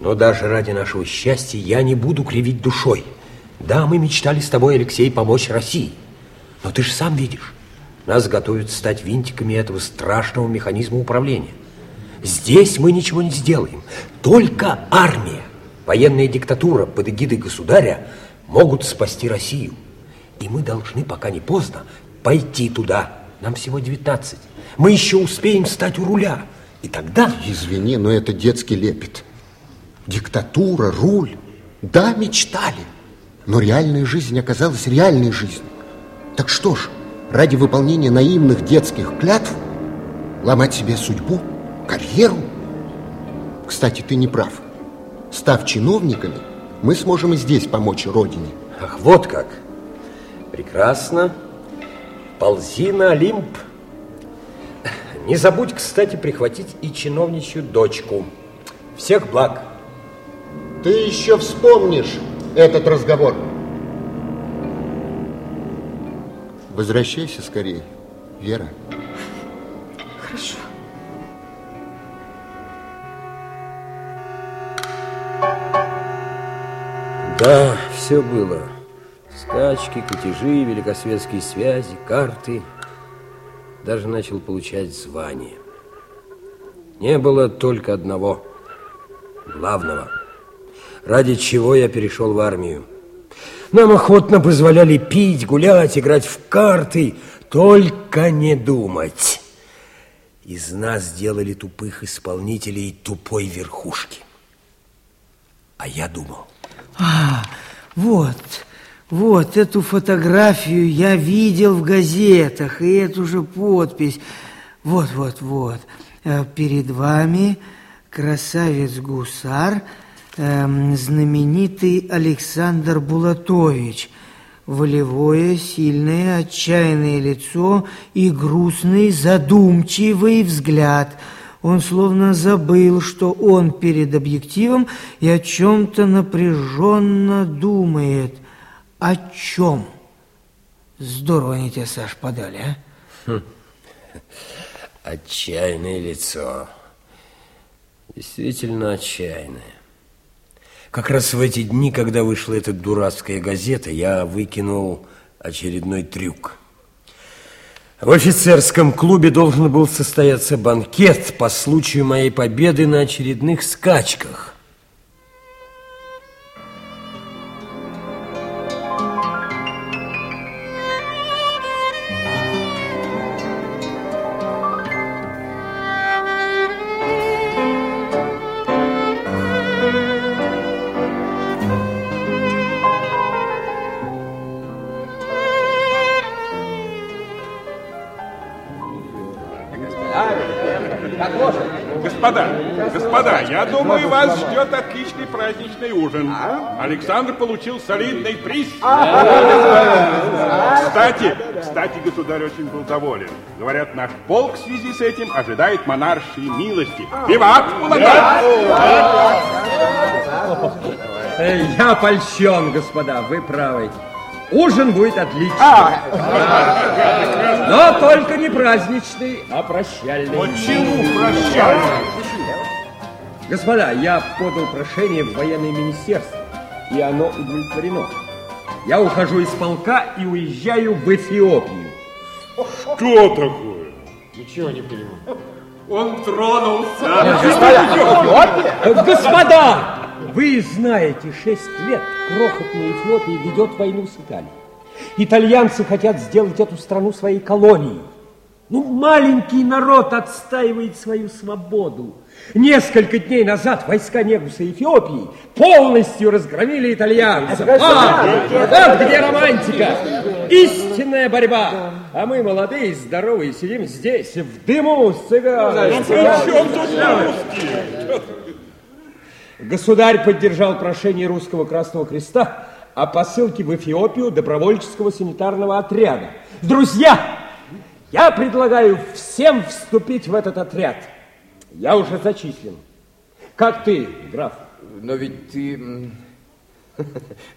Но даже ради нашего счастья я не буду кривить душой. Да, мы мечтали с тобой, Алексей, помочь России. Но ты же сам видишь, нас готовят стать винтиками этого страшного механизма управления. Здесь мы ничего не сделаем. Только армия, военная диктатура под эгидой государя могут спасти Россию. И мы должны, пока не поздно, пойти туда. Нам всего 19. Мы еще успеем стать у руля. И тогда... Извини, но это детский лепет. Диктатура, руль. Да, мечтали. Но реальная жизнь оказалась реальной жизнью. Так что ж, ради выполнения наивных детских клятв ломать себе судьбу, карьеру? Кстати, ты не прав. Став чиновниками, мы сможем и здесь помочь Родине. Ах, вот как. Прекрасно. Ползи на Олимп. Не забудь, кстати, прихватить и чиновничью дочку. Всех благ. Ты еще вспомнишь этот разговор. Возвращайся скорее, Вера. Хорошо. Да, все было. Скачки, кутежи, великосветские связи, карты. Даже начал получать звание. Не было только одного, главного, ради чего я перешел в армию. Нам охотно позволяли пить, гулять, играть в карты, только не думать. Из нас сделали тупых исполнителей тупой верхушки. А я думал. А, вот, вот эту фотографию я видел в газетах, и эту же подпись. Вот, вот, вот. Э, перед вами красавец-гусар, эм, знаменитый Александр Булатович. Волевое, сильное, отчаянное лицо и грустный, задумчивый взгляд – он словно забыл, что он перед объективом и о чем-то напряженно думает. О чем? Здорово они тебе, Саш, подали, а? Хм. Отчаянное лицо. Действительно отчаянное. Как раз в эти дни, когда вышла эта дурацкая газета, я выкинул очередной трюк – в офицерском клубе должен был состояться банкет по случаю моей победы на очередных скачках. Думаю, вас ждет отличный праздничный ужин. Александр получил солидный приз. Кстати, кстати, государь очень был доволен. Говорят, наш полк в связи с этим ожидает монаршей милости. Виват, Я польщен, господа, вы правы. Ужин будет отличный. А. Но только не праздничный, а прощальный. Почему прощальный? Господа, я подал прошение в военное министерство, и оно удовлетворено. Я ухожу из полка и уезжаю в Эфиопию. Что такое? Ничего не понимаю. Он тронулся. Господа, господа, вы знаете, шесть лет крохотная Эфиопия ведет войну с Италией. Итальянцы хотят сделать эту страну своей колонией. Ну, маленький народ отстаивает свою свободу. Несколько дней назад войска Негуса Эфиопии полностью разгромили итальянцев. А, вот где романтика, истинная борьба. А мы, молодые, здоровые, сидим здесь, в дыму с цыганами. Государь поддержал прошение русского Красного Креста о посылке в Эфиопию добровольческого санитарного отряда. Друзья, я предлагаю всем вступить в этот отряд – я уже зачислен. Как ты, граф? Но ведь ты... Но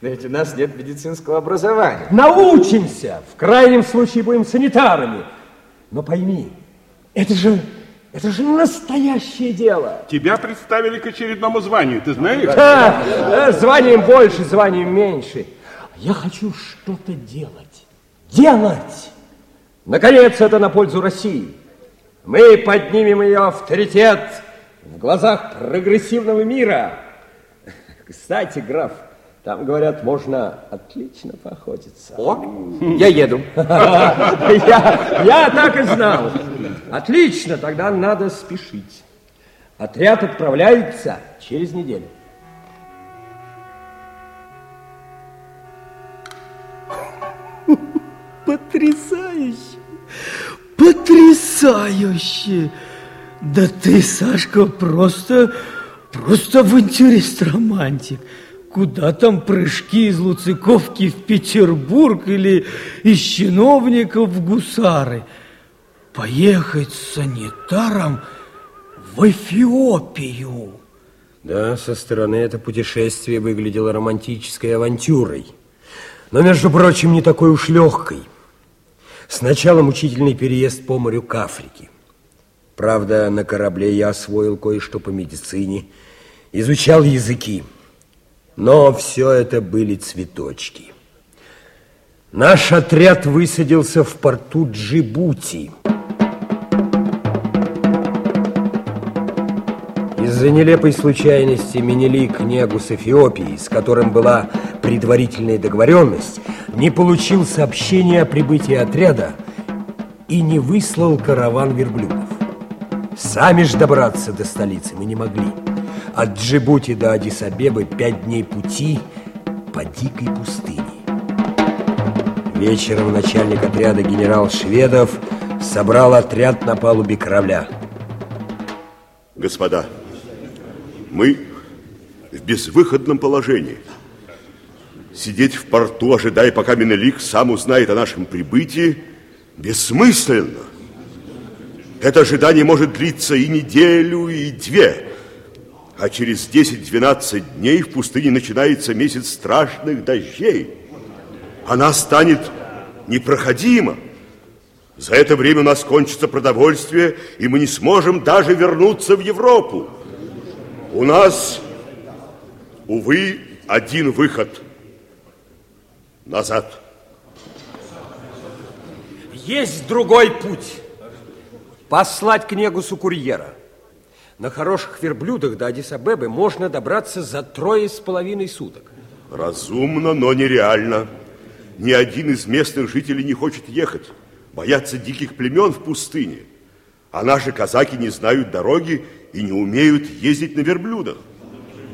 ведь у нас нет медицинского образования. Научимся! В крайнем случае будем санитарами. Но пойми, это же Это же настоящее дело. Тебя представили к очередному званию, ты знаешь? Да, да, званием больше, званием меньше. Я хочу что-то делать. Делать! Наконец, это на пользу России. Мы поднимем ее авторитет в глазах прогрессивного мира. Кстати, граф, там, говорят, можно отлично поохотиться. О, я еду. Я, я так и знал. Отлично, тогда надо спешить. Отряд отправляется через неделю. Потрясающе! Потрясающе! Да ты, Сашка, просто, просто авантюрист-романтик. Куда там прыжки из Луциковки в Петербург или из чиновников в гусары? Поехать с санитаром в Эфиопию. Да, со стороны это путешествие выглядело романтической авантюрой. Но, между прочим, не такой уж легкой. Сначала мучительный переезд по морю к Африке. Правда, на корабле я освоил кое-что по медицине, изучал языки. Но все это были цветочки. Наш отряд высадился в порту Джибути. Из-за нелепой случайности Менелик Негус Эфиопии, с которым была предварительная договоренность, не получил сообщения о прибытии отряда и не выслал караван верблюдов. Сами ж добраться до столицы мы не могли. От Джибути до Адис-Абебы пять дней пути по дикой пустыне. Вечером начальник отряда генерал Шведов собрал отряд на палубе корабля. Господа, мы в безвыходном положении. Сидеть в порту, ожидая, пока Менелик сам узнает о нашем прибытии, бессмысленно. Это ожидание может длиться и неделю, и две. А через 10-12 дней в пустыне начинается месяц страшных дождей. Она станет непроходима. За это время у нас кончится продовольствие, и мы не сможем даже вернуться в Европу. У нас, увы, один выход. Назад. Есть другой путь. Послать к Негусу курьера. На хороших верблюдах до Адис-Абебы можно добраться за трое с половиной суток. Разумно, но нереально. Ни один из местных жителей не хочет ехать. Боятся диких племен в пустыне. А наши казаки не знают дороги и не умеют ездить на верблюдах.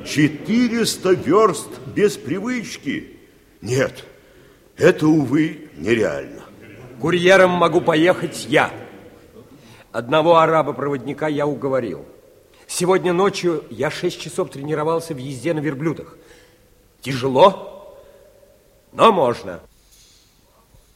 400 верст без привычки. Нет, это, увы, нереально. Курьером могу поехать я. Одного араба-проводника я уговорил. Сегодня ночью я шесть часов тренировался в езде на верблюдах. Тяжело, но можно.